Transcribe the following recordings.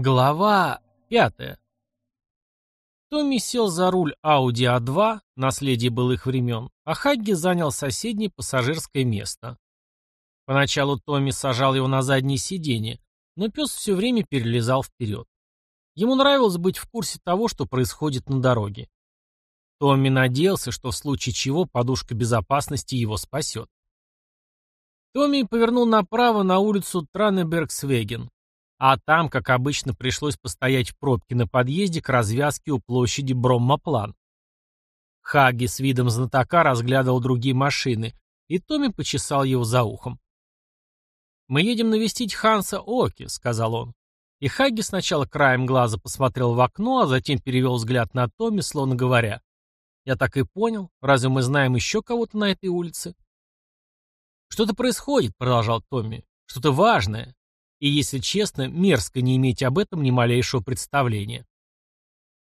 Глава пятая. Томми сел за руль Audi A2, наследие былых времен, а Хагги занял соседнее пассажирское место. Поначалу Томми сажал его на заднее сиденье, но пес все время перелезал вперед. Ему нравилось быть в курсе того, что происходит на дороге. Томми надеялся, что в случае чего подушка безопасности его спасет. Томми повернул направо на улицу Транебергсвеген, а там, как обычно, пришлось постоять в пробке на подъезде к развязке у площади Броммаплан. Хаги с видом знатока разглядывал другие машины, и Томми почесал его за ухом. «Мы едем навестить Ханса Оки», — сказал он. И Хаги сначала краем глаза посмотрел в окно, а затем перевел взгляд на Томми, словно говоря. «Я так и понял. Разве мы знаем еще кого-то на этой улице?» «Что-то происходит», — продолжал Томми. «Что-то важное. И, если честно, мерзко не иметь об этом ни малейшего представления.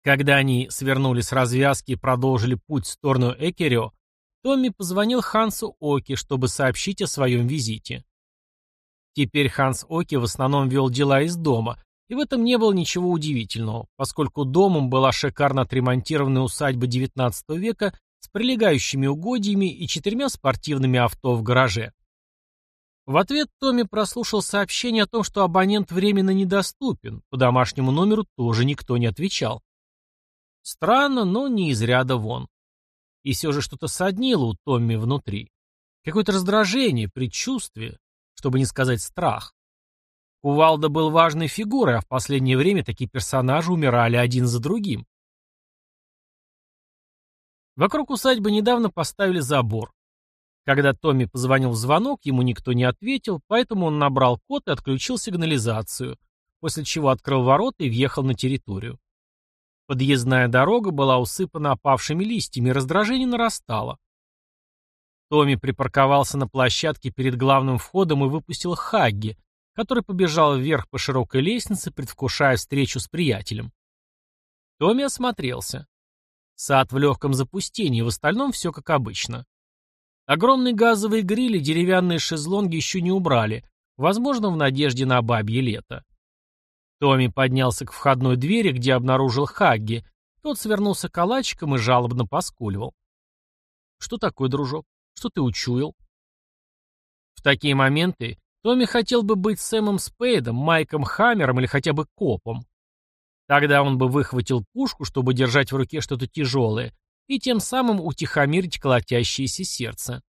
Когда они свернули с развязки и продолжили путь в сторону Экерио, Томми позвонил Хансу Оки, чтобы сообщить о своем визите. Теперь Ханс Оки в основном вел дела из дома, и в этом не было ничего удивительного, поскольку домом была шикарно отремонтированная усадьба XIX века с прилегающими угодьями и четырьмя спортивными авто в гараже. В ответ Томми прослушал сообщение о том, что абонент временно недоступен, по домашнему номеру тоже никто не отвечал. Странно, но не из ряда вон. И все же что-то соднило у Томми внутри. Какое-то раздражение, предчувствие, чтобы не сказать страх. Кувалда был важной фигурой, а в последнее время такие персонажи умирали один за другим. Вокруг усадьбы недавно поставили забор. Когда Томми позвонил в звонок, ему никто не ответил, поэтому он набрал код и отключил сигнализацию, после чего открыл ворота и въехал на территорию. Подъездная дорога была усыпана опавшими листьями, раздражение нарастало. Томми припарковался на площадке перед главным входом и выпустил Хагги, который побежал вверх по широкой лестнице, предвкушая встречу с приятелем. Томми осмотрелся. Сад в легком запустении, в остальном все как обычно. Огромные газовые грили, деревянные шезлонги еще не убрали, возможно, в надежде на бабье лето. Томми поднялся к входной двери, где обнаружил Хагги. Тот свернулся калачиком и жалобно поскуливал. «Что такое, дружок? Что ты учуял?» В такие моменты Томми хотел бы быть Сэмом Спейдом, Майком Хаммером или хотя бы копом. Тогда он бы выхватил пушку, чтобы держать в руке что-то тяжелое, и тем самым утихомирить колотящееся сердце.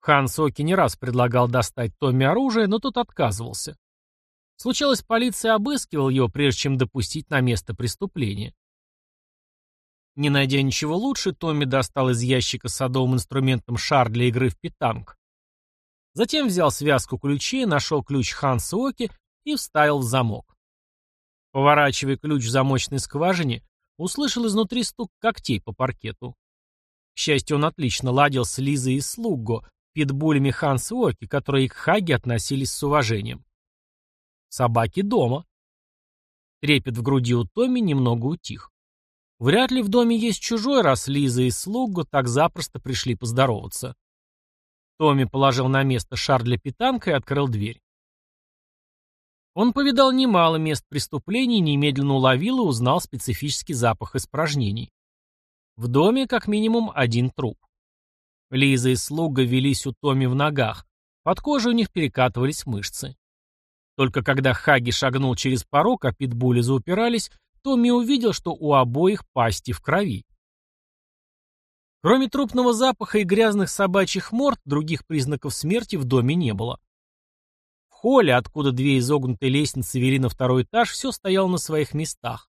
Хан Соки не раз предлагал достать Томми оружие, но тот отказывался. Случалось, полиция обыскивала его, прежде чем допустить на место преступления. Не найдя ничего лучше, Томми достал из ящика садовым инструментом шар для игры в питанг. Затем взял связку ключей, нашел ключ Хан Соки и вставил в замок. Поворачивая ключ в замочной скважине, Услышал изнутри стук когтей по паркету. К счастью, он отлично ладил с Лизой и Слугго, питбулями Ханс Уоки, которые к Хаге относились с уважением. Собаки дома. Трепет в груди у Томми немного утих. Вряд ли в доме есть чужой, раз Лиза и Слугго так запросто пришли поздороваться. Томми положил на место шар для питанка и открыл дверь. Он повидал немало мест преступлений, немедленно уловил и узнал специфический запах испражнений. В доме как минимум один труп. Лиза и слуга велись у Томи в ногах, под кожей у них перекатывались мышцы. Только когда Хаги шагнул через порог, а питбули заупирались, Томми увидел, что у обоих пасти в крови. Кроме трупного запаха и грязных собачьих морд, других признаков смерти в доме не было холле, откуда две изогнутые лестницы вели на второй этаж, все стояло на своих местах.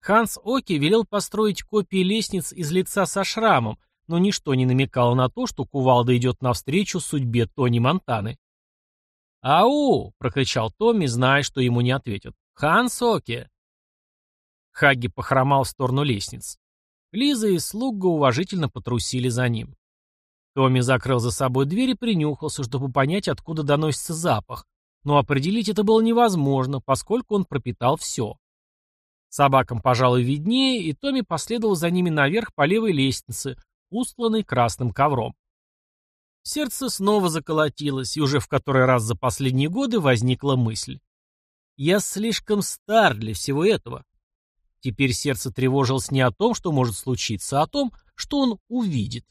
Ханс Оки велел построить копии лестниц из лица со шрамом, но ничто не намекало на то, что кувалда идет навстречу судьбе Тони Монтаны. «Ау!» — прокричал Томми, зная, что ему не ответят. «Ханс Оки!» Хаги похромал в сторону лестниц. Лиза и слуга уважительно потрусили за ним. Томми закрыл за собой дверь и принюхался, чтобы понять, откуда доносится запах, но определить это было невозможно, поскольку он пропитал все. Собакам, пожалуй, виднее, и Томми последовал за ними наверх по левой лестнице, устланной красным ковром. Сердце снова заколотилось, и уже в который раз за последние годы возникла мысль. Я слишком стар для всего этого. Теперь сердце тревожилось не о том, что может случиться, а о том, что он увидит.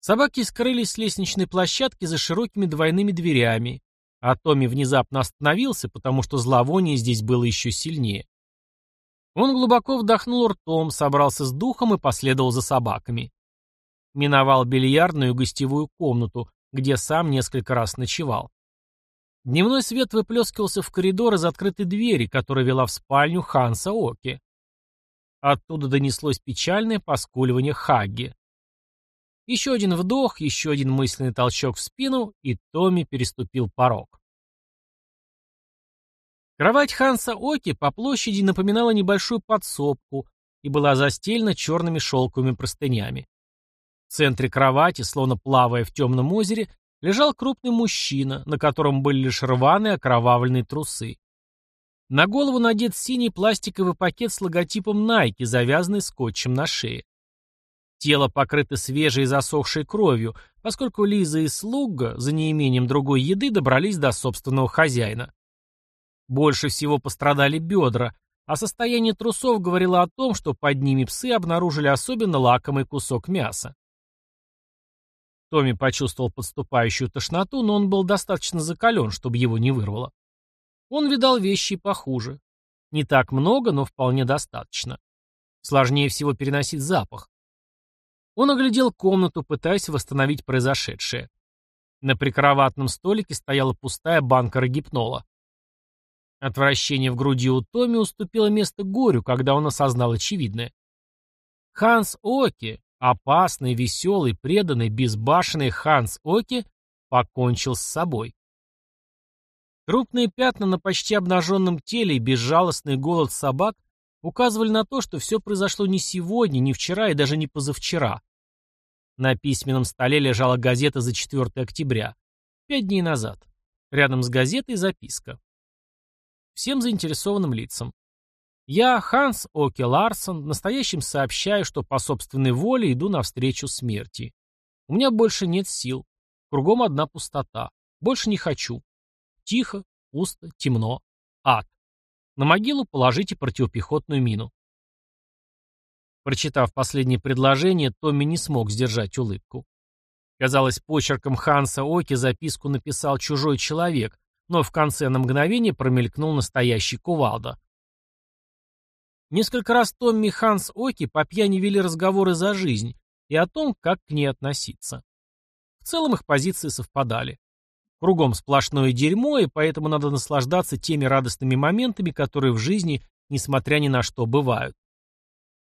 Собаки скрылись с лестничной площадки за широкими двойными дверями, а Томми внезапно остановился, потому что зловоние здесь было еще сильнее. Он глубоко вдохнул ртом, собрался с духом и последовал за собаками. Миновал бильярдную гостевую комнату, где сам несколько раз ночевал. Дневной свет выплескивался в коридор из открытой двери, которая вела в спальню Ханса Оки. Оттуда донеслось печальное поскуливание Хагги. Еще один вдох, еще один мысленный толчок в спину, и Томми переступил порог. Кровать Ханса Оки по площади напоминала небольшую подсобку и была застелена черными шелковыми простынями. В центре кровати, словно плавая в темном озере, лежал крупный мужчина, на котором были лишь рваные окровавленные трусы. На голову надет синий пластиковый пакет с логотипом Nike, завязанный скотчем на шее. Тело покрыто свежей и засохшей кровью, поскольку Лиза и слуга, за неимением другой еды, добрались до собственного хозяина. Больше всего пострадали бедра, а состояние трусов говорило о том, что под ними псы обнаружили особенно лакомый кусок мяса. Томми почувствовал подступающую тошноту, но он был достаточно закален, чтобы его не вырвало. Он видал вещи похуже. Не так много, но вполне достаточно. Сложнее всего переносить запах. Он оглядел комнату, пытаясь восстановить произошедшее. На прикроватном столике стояла пустая банка рогипнола. Отвращение в груди у Томми уступило место горю, когда он осознал очевидное. Ханс Оки, Опасный, веселый, преданный, безбашенный Ханс Оки покончил с собой. Крупные пятна на почти обнаженном теле и безжалостный голод собак указывали на то, что все произошло не сегодня, не вчера и даже не позавчера. На письменном столе лежала газета за 4 октября, пять дней назад. Рядом с газетой записка. Всем заинтересованным лицам. Я, Ханс Оке Ларсон, настоящим сообщаю, что по собственной воле иду навстречу смерти. У меня больше нет сил. Кругом одна пустота. Больше не хочу. Тихо, пусто, темно. Ад. На могилу положите противопехотную мину. Прочитав последнее предложение, Томми не смог сдержать улыбку. Казалось, почерком Ханса Оки записку написал чужой человек, но в конце на мгновение промелькнул настоящий кувалда. Несколько раз Томми и Ханс Оки по пьяни вели разговоры за жизнь и о том, как к ней относиться. В целом их позиции совпадали. Кругом сплошное дерьмо, и поэтому надо наслаждаться теми радостными моментами, которые в жизни, несмотря ни на что, бывают.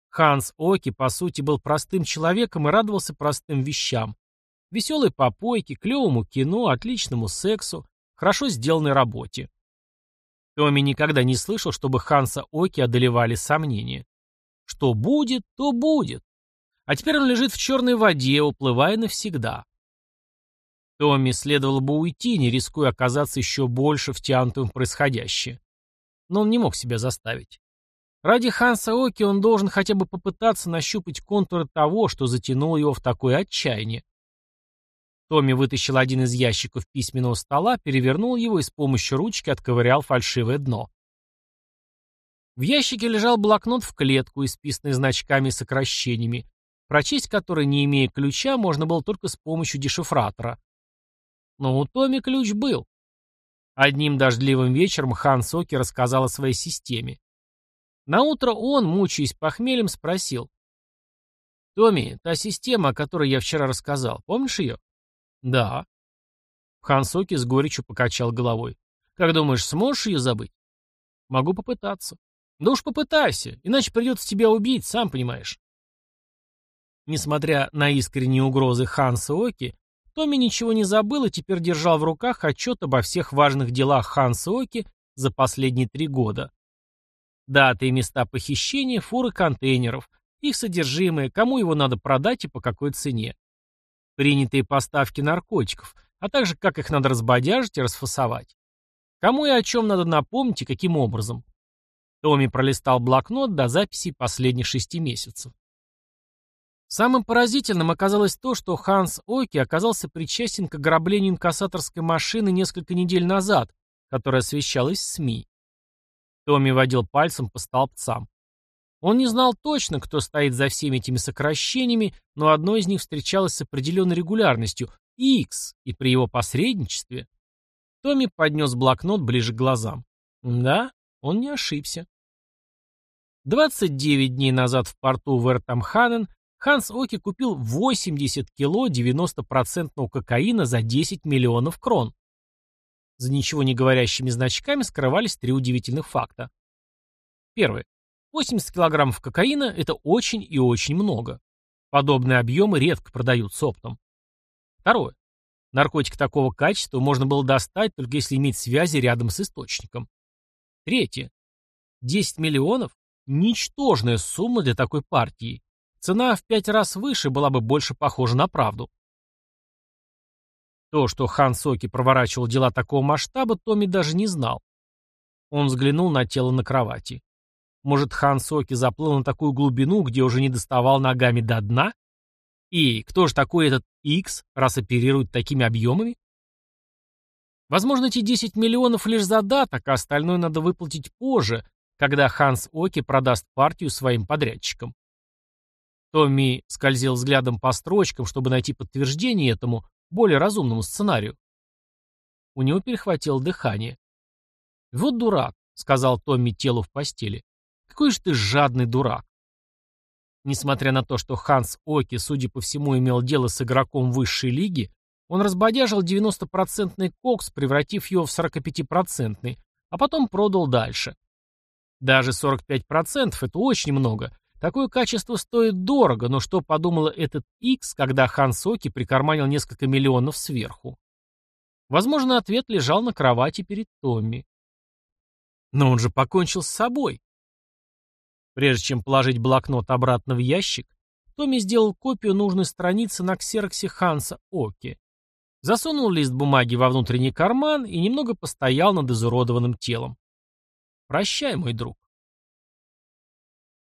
Ханс Оки, по сути, был простым человеком и радовался простым вещам. Веселой попойке, клевому кино, отличному сексу, хорошо сделанной работе. Томми никогда не слышал, чтобы Ханса Оки одолевали сомнения. Что будет, то будет. А теперь он лежит в черной воде, уплывая навсегда. Томми следовало бы уйти, не рискуя оказаться еще больше втянутым в происходящее. Но он не мог себя заставить. Ради Ханса Оки он должен хотя бы попытаться нащупать контуры того, что затянуло его в такое отчаяние. Томми вытащил один из ящиков письменного стола, перевернул его и с помощью ручки отковырял фальшивое дно. В ящике лежал блокнот в клетку, исписанный значками и сокращениями, прочесть который, не имея ключа, можно было только с помощью дешифратора. Но у Томми ключ был. Одним дождливым вечером Хан Соки рассказал о своей системе. Наутро он, мучаясь похмельем, спросил. «Томми, та система, о которой я вчера рассказал, помнишь ее?» «Да». Хансоки с горечью покачал головой. «Как думаешь, сможешь ее забыть?» «Могу попытаться». «Да уж попытайся, иначе придется тебя убить, сам понимаешь». Несмотря на искренние угрозы Ханса Оки, Томми ничего не забыл и теперь держал в руках отчет обо всех важных делах Ханса Оки за последние три года. Даты и места похищения, фуры контейнеров, их содержимое, кому его надо продать и по какой цене принятые поставки наркотиков, а также как их надо разбодяжить и расфасовать. Кому и о чем надо напомнить и каким образом. Томми пролистал блокнот до записей последних шести месяцев. Самым поразительным оказалось то, что Ханс Оки оказался причастен к ограблению инкассаторской машины несколько недель назад, которая освещалась в СМИ. Томми водил пальцем по столбцам. Он не знал точно, кто стоит за всеми этими сокращениями, но одно из них встречалось с определенной регулярностью – X, и при его посредничестве. Томми поднес блокнот ближе к глазам. Да, он не ошибся. 29 дней назад в порту Вертамханен Ханс Оки купил 80 кило 90% кокаина за 10 миллионов крон. За ничего не говорящими значками скрывались три удивительных факта. Первое. 80 килограммов кокаина – это очень и очень много. Подобные объемы редко продаются оптом. Второе. Наркотик такого качества можно было достать, только если иметь связи рядом с источником. Третье. 10 миллионов – ничтожная сумма для такой партии. Цена в пять раз выше была бы больше похожа на правду. То, что Хан Соки проворачивал дела такого масштаба, Томми даже не знал. Он взглянул на тело на кровати. Может, Хан Соки заплыл на такую глубину, где уже не доставал ногами до дна? И кто же такой этот X, раз оперирует такими объемами? Возможно, эти 10 миллионов лишь задаток, а остальное надо выплатить позже, когда Ханс Оки продаст партию своим подрядчикам. Томми скользил взглядом по строчкам, чтобы найти подтверждение этому более разумному сценарию. У него перехватило дыхание. «Вот дурак», — сказал Томми телу в постели. «Какой же ты жадный дурак». Несмотря на то, что Ханс Оки, судя по всему, имел дело с игроком высшей лиги, он разбодяжил 90-процентный кокс, превратив его в 45-процентный, а потом продал дальше. Даже 45% это очень много, Такое качество стоит дорого, но что подумала этот X, когда Хан Соки прикарманил несколько миллионов сверху? Возможно, ответ лежал на кровати перед Томми. Но он же покончил с собой. Прежде чем положить блокнот обратно в ящик, Томми сделал копию нужной страницы на ксероксе Ханса Оки. Засунул лист бумаги во внутренний карман и немного постоял над изуродованным телом. «Прощай, мой друг».